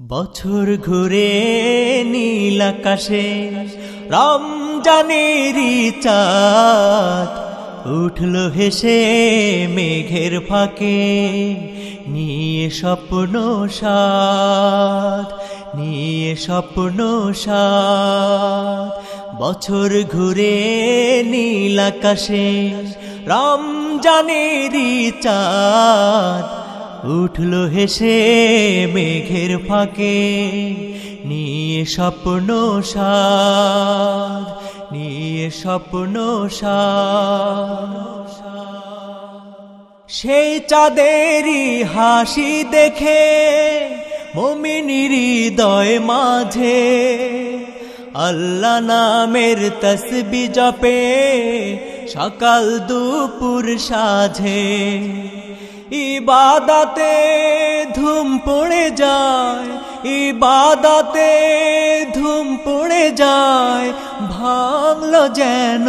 বছর ঘুরে নীল আকাশে রমজানেরই চাঁদ উঠল হেসে মেঘের ফাঁকে। নিয়ে স্বপ্ন সাদ, নিয়ে স্বপ্ন সাদ। বছর ঘুরে নীল আকাশে রমজানেরই চাঁদ উঠল হেসে মেঘের ফাঁকে, নিয়ে স্বপ্ন সাদ নিয়ে স্বপ্ন সেই চাঁদেরই হাসি দেখে মমিনীর হৃদয় মাঝে, আল্লাহ নামের তসবি জপে, সকাল দুপুর সাঝে। ইবাদাতে ধুম পড়ে যায়, ইবাদাতে ধুম পড়ে যায়, ভাঙলো যেন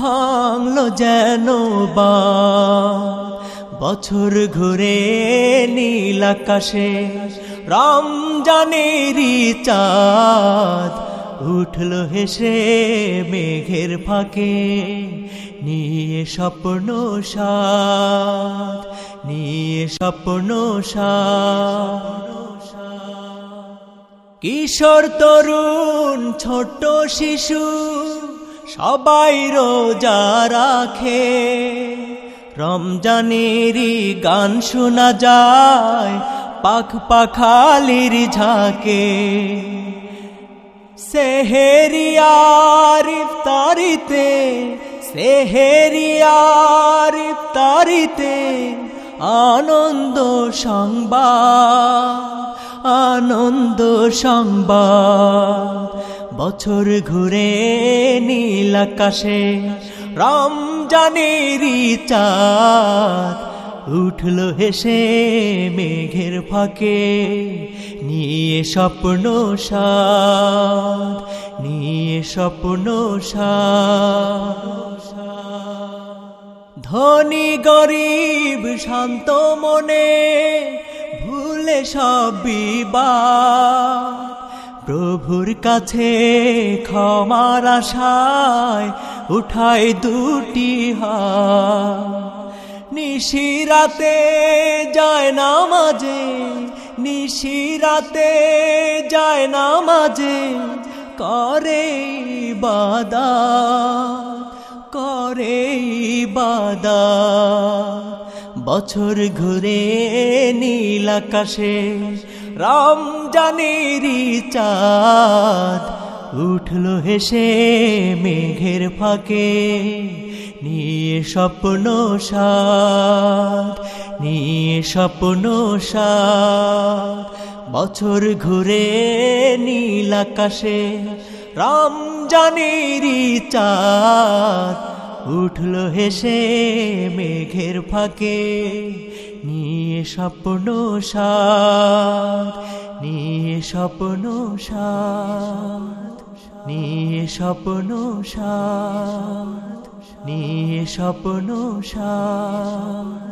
ভাঙলো যেন বছর ঘুরে নীল আকাশে, রমজানেরই চাঁদ উঠল হেসে মেঘের ফাঁকে, নিয়ে স্বপ্ন সাদ, নিয়ে স্বপ্ন কিশোর তরুণ, ছোট শিশু, সবাই রোজা রাখে। রমজানেরই গান শোনা যায় পাখ পাখালির ঝাঁকে। সেহেরিয়ার ইফতারিতে সেহেরিয়ার আনন্দ সংবাদ আনন্দ সংবাদ। বছর ঘুরে নীল আকাশে রমজানেরই চাঁদ উঠল হেসে মেঘের ফাঁকে, নিয়ে স্বপ্ন সাদ নিয়ে স্বপ্ন ধনী, গরিব, শান্ত মনে ভুলে সব প্রভুর কাছে ক্ষমার আশায় উঠায় দুটি হাত। নিশিরাতে যায় না মাঝে নিশিরাতে যায় না মাঝে করে বাদা করে বাদা বছর ঘুরে নীল আকাশে রমজানেরই চাঁদ, উঠল হেসে মেঘের ফাঁকে। নিয়ে স্বপ্ন সাদ নিয়ে বছর ঘুরে নীল আকাশে রমজানেরই চাঁদ উঠল হেসে মেঘের ফাঁকে। নিয়ে স্বপ্ন সাদ নিয়ে স্বপ্ন সাদ নিয়ে স্বপ্ন সাদ নিয়ে স্বপ্ন সাদ